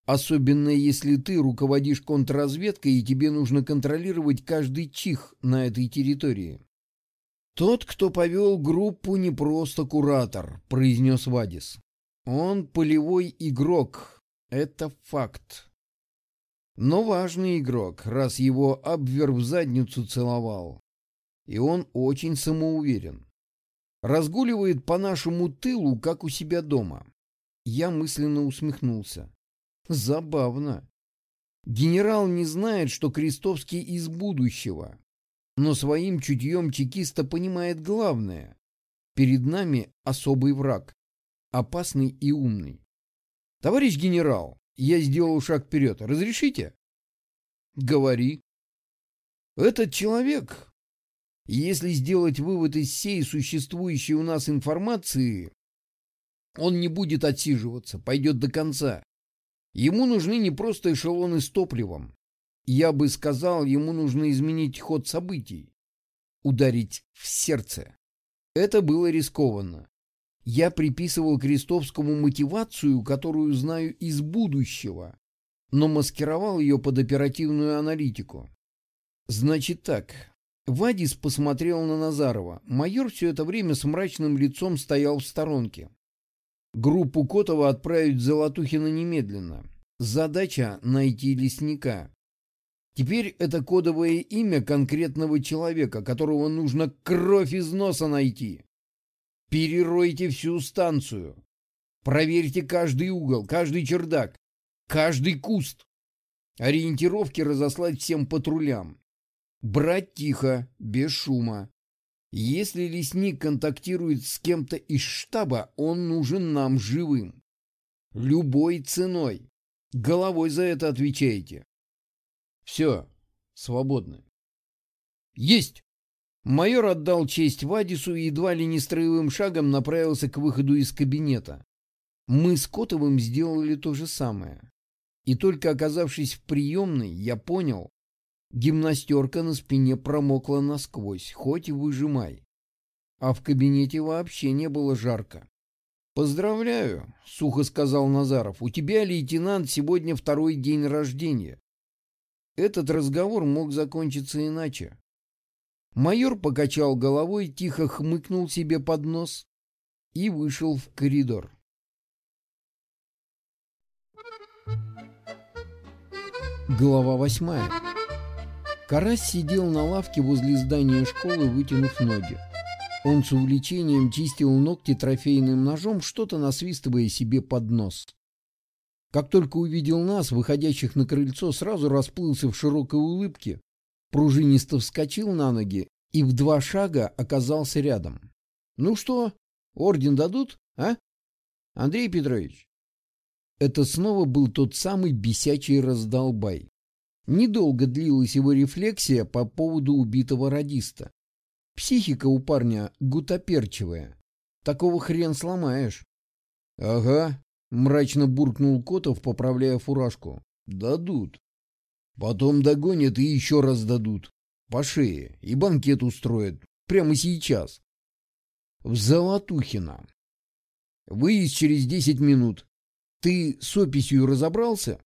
S1: особенно если ты руководишь контрразведкой и тебе нужно контролировать каждый чих на этой территории. «Тот, кто повел группу, не просто куратор», — произнес Вадис. «Он полевой игрок. Это факт. Но важный игрок, раз его Абвер в задницу целовал. И он очень самоуверен. Разгуливает по нашему тылу, как у себя дома. Я мысленно усмехнулся. Забавно. Генерал не знает, что Крестовский из будущего, но своим чутьем чекиста понимает главное. Перед нами особый враг, опасный и умный. Товарищ генерал, я сделал шаг вперед. Разрешите? Говори. Этот человек, если сделать вывод из всей существующей у нас информации, он не будет отсиживаться, пойдет до конца. Ему нужны не просто эшелоны с топливом. Я бы сказал, ему нужно изменить ход событий. Ударить в сердце. Это было рискованно. Я приписывал Крестовскому мотивацию, которую знаю из будущего, но маскировал ее под оперативную аналитику. Значит так. Вадис посмотрел на Назарова. Майор все это время с мрачным лицом стоял в сторонке. Группу Котова отправить в Золотухина немедленно. Задача — найти лесника. Теперь это кодовое имя конкретного человека, которого нужно кровь из носа найти. Переройте всю станцию. Проверьте каждый угол, каждый чердак, каждый куст. Ориентировки разослать всем патрулям. Брать тихо, без шума. Если лесник контактирует с кем-то из штаба, он нужен нам живым. Любой ценой. Головой за это отвечаете. Все, свободны. Есть! Майор отдал честь Вадису и едва ли не строевым шагом направился к выходу из кабинета. Мы с Котовым сделали то же самое. И только оказавшись в приемной, я понял, Гимнастерка на спине промокла насквозь, хоть и выжимай. А в кабинете вообще не было жарко. «Поздравляю», — сухо сказал Назаров. «У тебя, лейтенант, сегодня второй день рождения». Этот разговор мог закончиться иначе. Майор покачал головой, тихо хмыкнул себе под нос и вышел в коридор. Глава восьмая Карась сидел на лавке возле здания школы, вытянув ноги. Он с увлечением чистил ногти трофейным ножом, что-то насвистывая себе под нос. Как только увидел нас, выходящих на крыльцо, сразу расплылся в широкой улыбке, пружинисто вскочил на ноги и в два шага оказался рядом. «Ну что, орден дадут, а? Андрей Петрович?» Это снова был тот самый бесячий раздолбай. Недолго длилась его рефлексия по поводу убитого радиста. Психика у парня гутоперчивая. Такого хрен сломаешь. — Ага, — мрачно буркнул Котов, поправляя фуражку. — Дадут. Потом догонят и еще раз дадут. По шее. И банкет устроят. Прямо сейчас. В Золотухино. Выезд через десять минут. Ты с описью разобрался?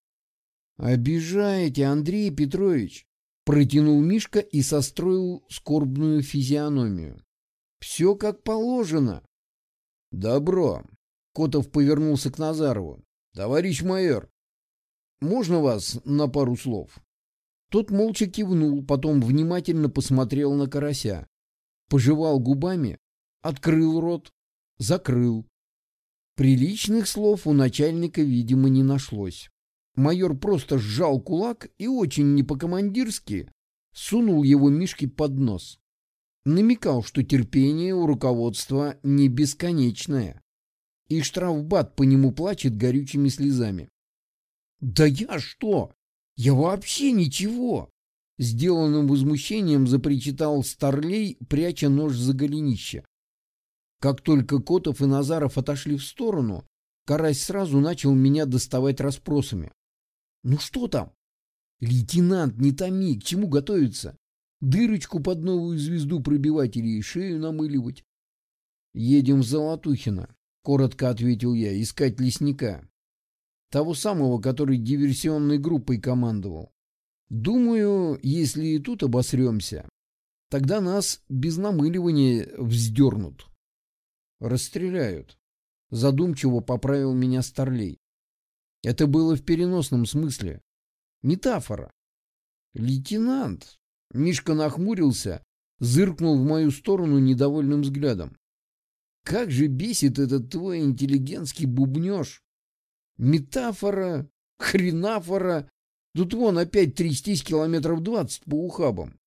S1: «Обижаете, Андрей Петрович!» — протянул Мишка и состроил скорбную физиономию. «Все как положено!» «Добро!» — Котов повернулся к Назарову. «Товарищ майор, можно вас на пару слов?» Тот молча кивнул, потом внимательно посмотрел на карася. Пожевал губами, открыл рот, закрыл. Приличных слов у начальника, видимо, не нашлось. Майор просто сжал кулак и очень не по-командирски сунул его Мишке под нос. Намекал, что терпение у руководства не бесконечное. И штрафбат по нему плачет горючими слезами. «Да я что? Я вообще ничего!» Сделанным возмущением запричитал Старлей, пряча нож за голенище. Как только Котов и Назаров отошли в сторону, Карась сразу начал меня доставать расспросами. Ну что там? Лейтенант, не томи, к чему готовиться? Дырочку под новую звезду пробивать или шею намыливать? Едем в Золотухино, коротко ответил я, искать лесника. Того самого, который диверсионной группой командовал. Думаю, если и тут обосремся, тогда нас без намыливания вздернут. Расстреляют. Задумчиво поправил меня Старлей. Это было в переносном смысле. Метафора. Лейтенант. Мишка нахмурился, зыркнул в мою сторону недовольным взглядом. Как же бесит этот твой интеллигентский бубнеж. Метафора, хренафора. Тут вон опять трястись километров двадцать по ухабам.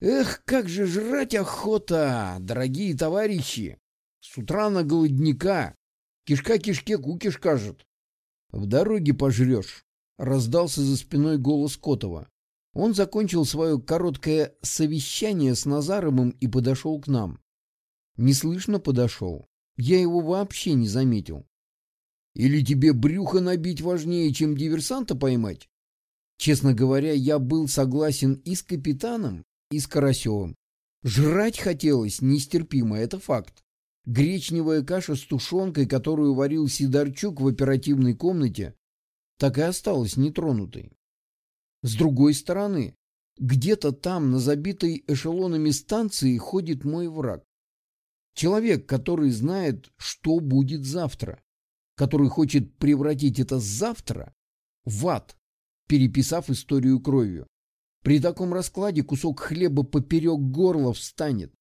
S1: Эх, как же жрать охота, дорогие товарищи! С утра на голодника. Кишка кишке кукиш кажет. В дороге пожрешь, раздался за спиной голос Котова. Он закончил свое короткое совещание с Назаровым и подошел к нам. Неслышно подошел. Я его вообще не заметил. Или тебе брюхо набить важнее, чем диверсанта поймать? Честно говоря, я был согласен и с капитаном, и с Карасевым. Жрать хотелось нестерпимо, это факт. Гречневая каша с тушенкой, которую варил Сидорчук в оперативной комнате, так и осталась нетронутой. С другой стороны, где-то там, на забитой эшелонами станции, ходит мой враг. Человек, который знает, что будет завтра, который хочет превратить это завтра в ад, переписав историю кровью. При таком раскладе кусок хлеба поперек горла встанет.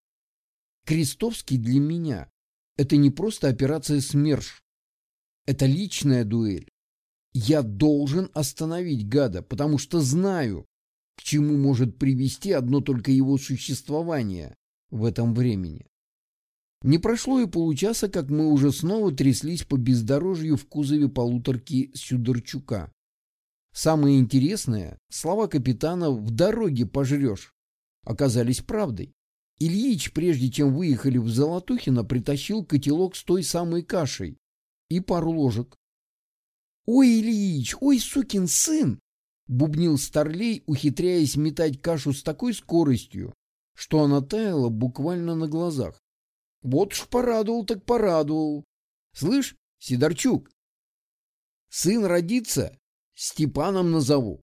S1: Крестовский для меня – это не просто операция СМЕРШ. Это личная дуэль. Я должен остановить гада, потому что знаю, к чему может привести одно только его существование в этом времени. Не прошло и получаса, как мы уже снова тряслись по бездорожью в кузове полуторки Сюдорчука. Самое интересное, слова капитана «в дороге пожрешь» оказались правдой. Ильич, прежде чем выехали в Золотухино, притащил котелок с той самой кашей и пару ложек. «Ой, Ильич, ой, сукин сын!» — бубнил Старлей, ухитряясь метать кашу с такой скоростью, что она таяла буквально на глазах. «Вот уж порадовал так порадовал. Слышь, Сидорчук, сын родится, Степаном назову.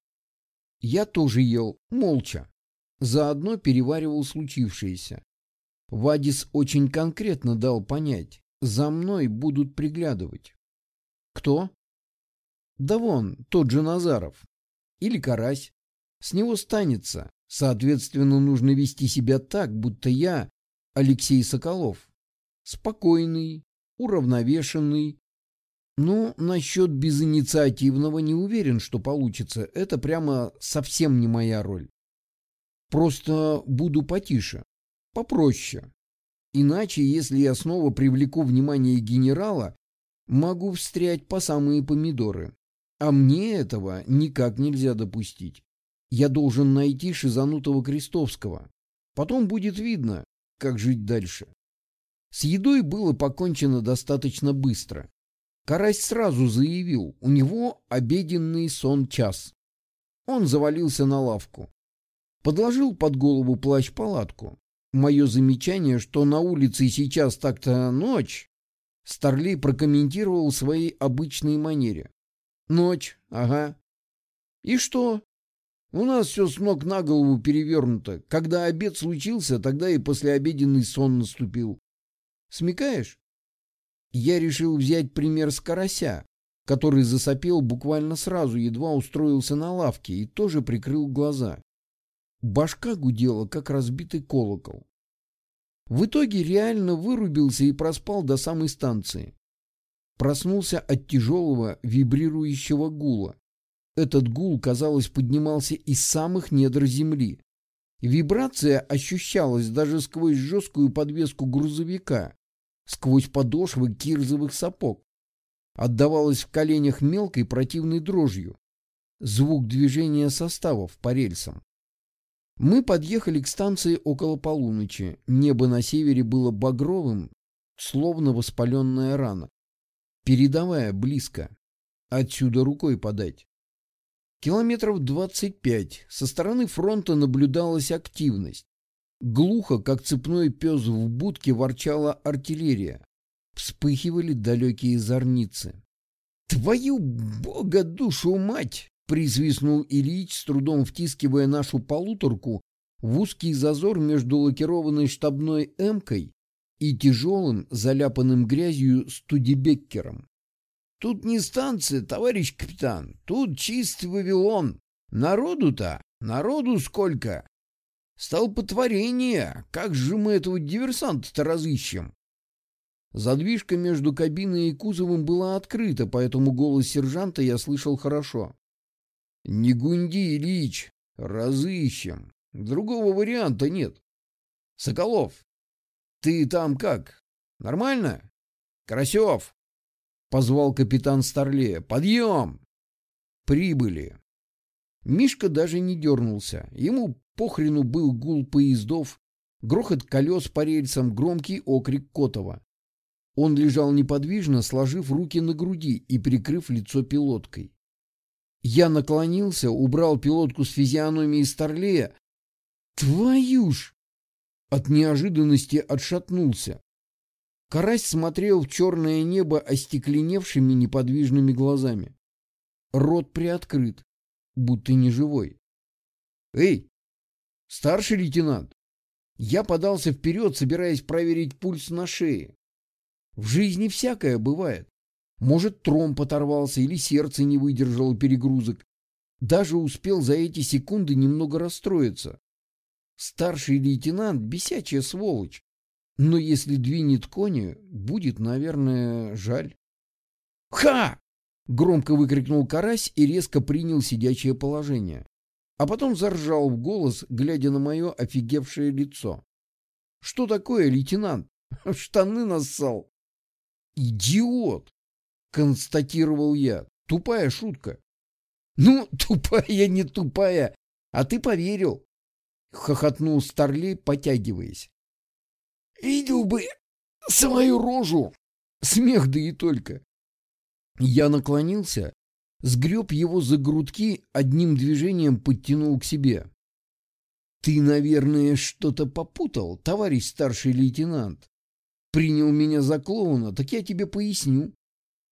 S1: Я тоже ел, молча. Заодно переваривал случившееся. Вадис очень конкретно дал понять, за мной будут приглядывать. Кто? Да вон, тот же Назаров. Или Карась. С него станется. Соответственно, нужно вести себя так, будто я Алексей Соколов. Спокойный, уравновешенный, ну, насчет безинициативного не уверен, что получится. Это прямо совсем не моя роль. Просто буду потише, попроще. Иначе, если я снова привлеку внимание генерала, могу встрять по самые помидоры. А мне этого никак нельзя допустить. Я должен найти шизанутого Крестовского. Потом будет видно, как жить дальше. С едой было покончено достаточно быстро. Карась сразу заявил, у него обеденный сон час. Он завалился на лавку. Подложил под голову плащ-палатку. Мое замечание, что на улице сейчас так-то ночь, Старлей прокомментировал в своей обычной манере. Ночь, ага. И что? У нас все с ног на голову перевернуто. Когда обед случился, тогда и послеобеденный сон наступил. Смекаешь? Я решил взять пример с карася, который засопел буквально сразу, едва устроился на лавке и тоже прикрыл глаза. Башка гудела, как разбитый колокол. В итоге реально вырубился и проспал до самой станции. Проснулся от тяжелого вибрирующего гула. Этот гул, казалось, поднимался из самых недр земли. Вибрация ощущалась даже сквозь жесткую подвеску грузовика, сквозь подошвы кирзовых сапог. Отдавалось в коленях мелкой противной дрожью. Звук движения составов по рельсам. Мы подъехали к станции около полуночи. Небо на севере было багровым, словно воспаленная рана. Передовая близко. Отсюда рукой подать. Километров двадцать пять. Со стороны фронта наблюдалась активность. Глухо, как цепной пес в будке, ворчала артиллерия. Вспыхивали далекие зорницы. «Твою бога душу мать!» — присвистнул Ильич, с трудом втискивая нашу полуторку в узкий зазор между лакированной штабной эмкой и тяжелым, заляпанным грязью студибеккером. «Тут не станция, товарищ капитан, тут чистый Вавилон. Народу-то, народу сколько!» Столпотворение! Как же мы этого диверсанта-то разыщем? Задвижка между кабиной и кузовом была открыта, поэтому голос сержанта я слышал хорошо. «Не гунди, Ильич, разыщем. Другого варианта нет. Соколов, ты там как? Нормально? Карасев!» — позвал капитан Старлея. «Подъем!» Прибыли. Мишка даже не дернулся. Ему похрену был гул поездов, грохот колес по рельсам, громкий окрик Котова. Он лежал неподвижно, сложив руки на груди и прикрыв лицо пилоткой. Я наклонился, убрал пилотку с физиономией Старлея. Твою ж! От неожиданности отшатнулся. Карась смотрел в черное небо остекленевшими неподвижными глазами. Рот приоткрыт, будто не живой. «Эй, старший лейтенант!» Я подался вперед, собираясь проверить пульс на шее. В жизни всякое бывает. Может, тромб оторвался или сердце не выдержало перегрузок. Даже успел за эти секунды немного расстроиться. Старший лейтенант — бесячая сволочь. Но если двинет кони, будет, наверное, жаль. «Ха!» — громко выкрикнул карась и резко принял сидячее положение. А потом заржал в голос, глядя на мое офигевшее лицо. «Что такое, лейтенант? Штаны нассал!» «Идиот!» — констатировал я. «Тупая шутка». «Ну, тупая, не тупая, а ты поверил!» — хохотнул Старлей, потягиваясь. «Видел бы свою рожу!» Смех да и только. Я наклонился, сгреб его за грудки, одним движением подтянул к себе. «Ты, наверное, что-то попутал, товарищ старший лейтенант принял меня за клоуна, так я тебе поясню.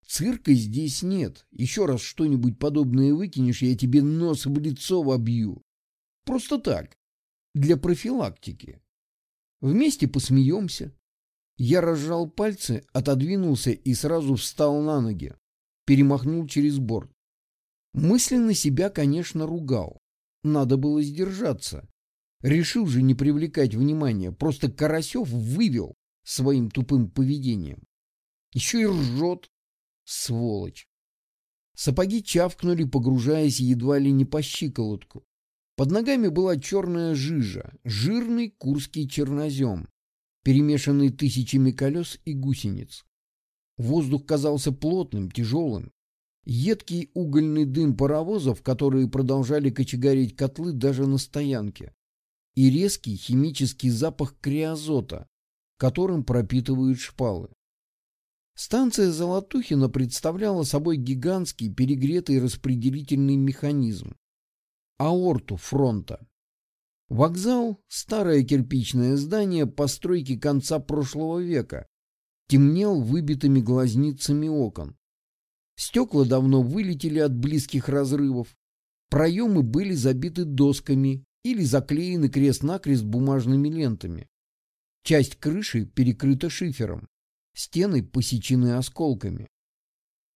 S1: Цирка здесь нет. Еще раз что-нибудь подобное выкинешь, я тебе нос в лицо вобью. Просто так. Для профилактики. Вместе посмеемся. Я разжал пальцы, отодвинулся и сразу встал на ноги. Перемахнул через борт. Мысленно себя, конечно, ругал. Надо было сдержаться. Решил же не привлекать внимания. Просто Карасев вывел своим тупым поведением. Еще и ржет, сволочь. Сапоги чавкнули, погружаясь едва ли не по щиколотку. Под ногами была черная жижа, жирный курский чернозем, перемешанный тысячами колес и гусениц. Воздух казался плотным, тяжелым. Едкий угольный дым паровозов, которые продолжали кочегарить котлы даже на стоянке. И резкий химический запах криозота, которым пропитывают шпалы. Станция Золотухина представляла собой гигантский перегретый распределительный механизм. Аорту фронта. Вокзал – старое кирпичное здание постройки конца прошлого века. Темнел выбитыми глазницами окон. Стекла давно вылетели от близких разрывов. Проемы были забиты досками или заклеены крест-накрест бумажными лентами. Часть крыши перекрыта шифером, стены посечены осколками.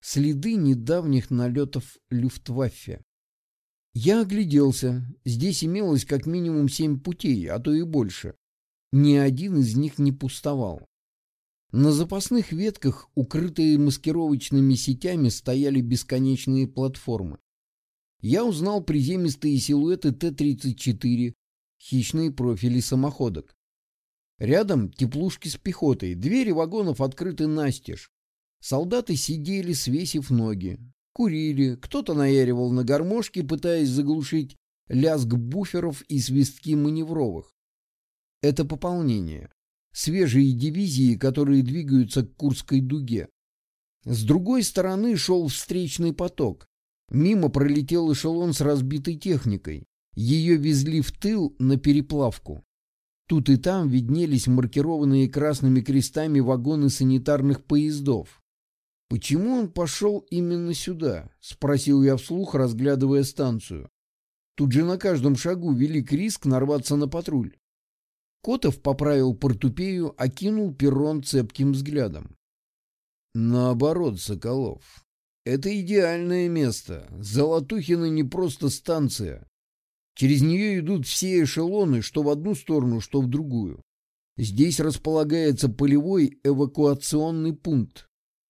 S1: Следы недавних налетов Люфтваффе. Я огляделся. Здесь имелось как минимум семь путей, а то и больше. Ни один из них не пустовал. На запасных ветках, укрытые маскировочными сетями, стояли бесконечные платформы. Я узнал приземистые силуэты Т-34, хищные профили самоходок. Рядом теплушки с пехотой, двери вагонов открыты настежь. Солдаты сидели, свесив ноги. Курили, кто-то наяривал на гармошке, пытаясь заглушить лязг буферов и свистки маневровых. Это пополнение. Свежие дивизии, которые двигаются к Курской дуге. С другой стороны шел встречный поток. Мимо пролетел эшелон с разбитой техникой. Ее везли в тыл на переплавку. Тут и там виднелись маркированные красными крестами вагоны санитарных поездов. «Почему он пошел именно сюда?» — спросил я вслух, разглядывая станцию. Тут же на каждом шагу велик риск нарваться на патруль. Котов поправил портупею, окинул перрон цепким взглядом. Наоборот, Соколов. Это идеальное место. Золотухина не просто станция. Через нее идут все эшелоны, что в одну сторону, что в другую. Здесь располагается полевой эвакуационный пункт.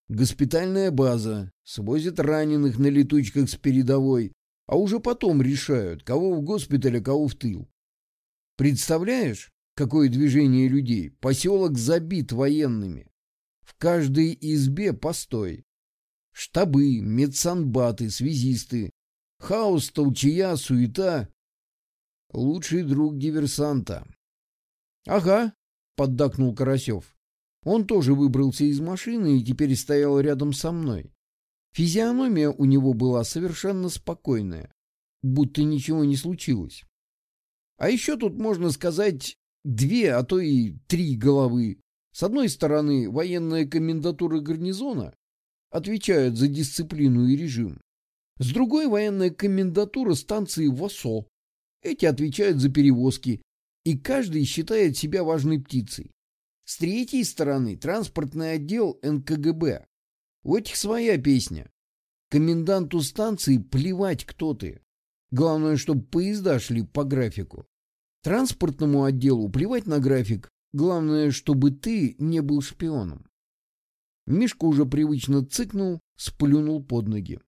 S1: Госпитальная база. Свозят раненых на летучках с передовой, а уже потом решают, кого в госпиталь, а кого в тыл. Представляешь, какое движение людей? Поселок забит военными. В каждой избе постой. Штабы, медсанбаты, связисты. Хаос, толчая, суета. Лучший друг диверсанта. — Ага, — поддакнул Карасев. Он тоже выбрался из машины и теперь стоял рядом со мной. Физиономия у него была совершенно спокойная, будто ничего не случилось. А еще тут, можно сказать, две, а то и три головы. С одной стороны, военная комендатура гарнизона отвечает за дисциплину и режим. С другой, военная комендатура станции ВОСО. Эти отвечают за перевозки, и каждый считает себя важной птицей. С третьей стороны, транспортный отдел НКГБ. У этих своя песня. Коменданту станции плевать, кто ты. Главное, чтобы поезда шли по графику. Транспортному отделу плевать на график. Главное, чтобы ты не был шпионом. Мишка уже привычно цыкнул, сплюнул под ноги.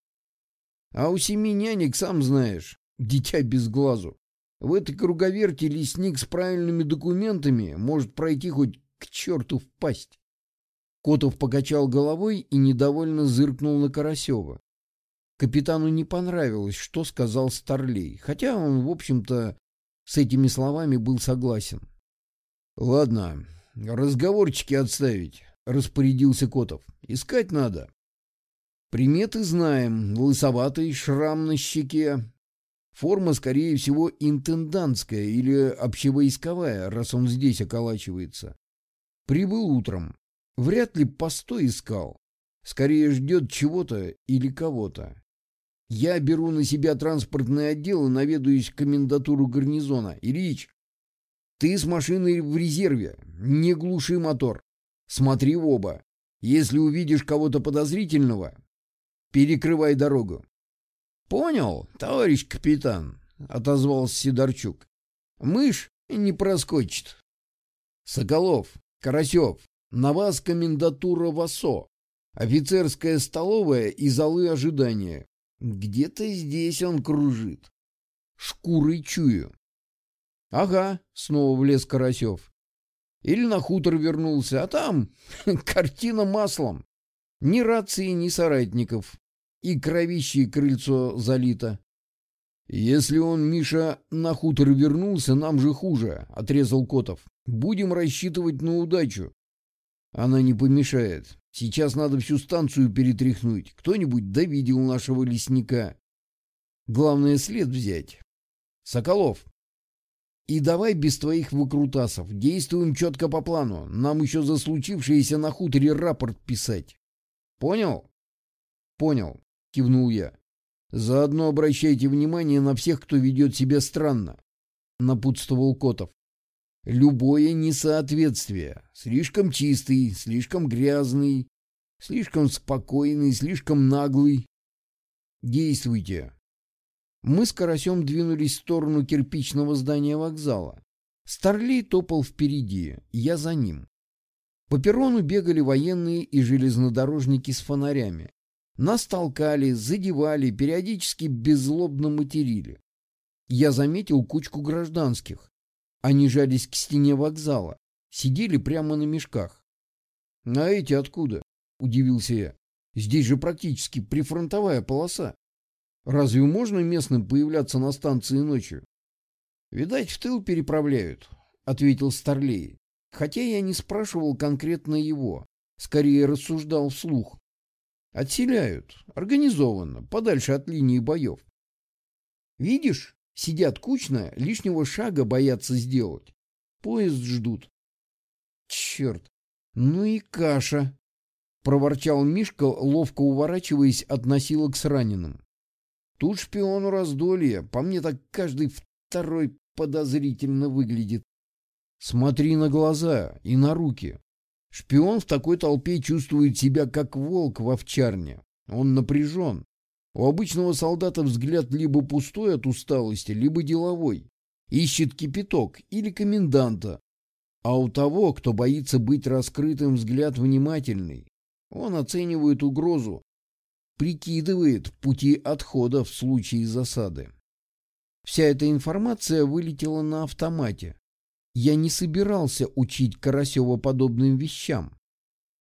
S1: А у семи нянек, сам знаешь, дитя без глазу. В этой круговерти лесник с правильными документами может пройти хоть к черту в пасть. Котов покачал головой и недовольно зыркнул на Карасева. Капитану не понравилось, что сказал Старлей, хотя он, в общем-то, с этими словами был согласен. — Ладно, разговорчики отставить, — распорядился Котов. — Искать надо. Приметы знаем. Лысоватый, шрам на щеке. Форма, скорее всего, интендантская или общевойсковая, раз он здесь околачивается. Прибыл утром. Вряд ли постой искал. Скорее ждет чего-то или кого-то. Я беру на себя транспортный отдел и наведаюсь в комендатуру гарнизона. Ильич, ты с машиной в резерве. Не глуши мотор. Смотри в оба. Если увидишь кого-то подозрительного, перекрывай дорогу. Понял, товарищ капитан, отозвался Сидорчук. Мышь не проскочит. Соколов, Карасев, на вас комендатура ВАСО. Офицерская столовая и залы ожидания. Где-то здесь он кружит. Шкурой чую. Ага, снова влез Карасев. Или на хутор вернулся, а там картина маслом. Ни рации, ни соратников. И кровище крыльцо залито. «Если он, Миша, на хутор вернулся, нам же хуже», — отрезал Котов. «Будем рассчитывать на удачу». «Она не помешает. Сейчас надо всю станцию перетряхнуть. Кто-нибудь довидел нашего лесника. Главное, след взять. Соколов, и давай без твоих выкрутасов. Действуем четко по плану. Нам еще за случившееся на хуторе рапорт писать. Понял? Понял, кивнул я. Заодно обращайте внимание на всех, кто ведет себя странно, напутствовал Котов. Любое несоответствие. Слишком чистый, слишком грязный, слишком спокойный, слишком наглый. Действуйте. Мы с Карасем двинулись в сторону кирпичного здания вокзала. Старлей топал впереди, я за ним. По перрону бегали военные и железнодорожники с фонарями. Нас толкали, задевали, периодически беззлобно материли. Я заметил кучку гражданских. Они жались к стене вокзала, сидели прямо на мешках. — А эти откуда? — удивился я. — Здесь же практически прифронтовая полоса. Разве можно местным появляться на станции ночью? Видать, в тыл переправляют, ответил Старлей. Хотя я не спрашивал конкретно его, скорее рассуждал вслух. Отселяют, организованно, подальше от линии боев. Видишь, сидят кучно, лишнего шага боятся сделать. Поезд ждут. Черт, ну и каша, проворчал Мишка, ловко уворачиваясь от носилок с раненым. Тут шпиону раздолье. По мне так каждый второй подозрительно выглядит. Смотри на глаза и на руки. Шпион в такой толпе чувствует себя как волк в овчарне. Он напряжен. У обычного солдата взгляд либо пустой от усталости, либо деловой. Ищет кипяток или коменданта. А у того, кто боится быть раскрытым, взгляд внимательный. Он оценивает угрозу, прикидывает пути отхода в случае засады. Вся эта информация вылетела на автомате. Я не собирался учить Карасева подобным вещам.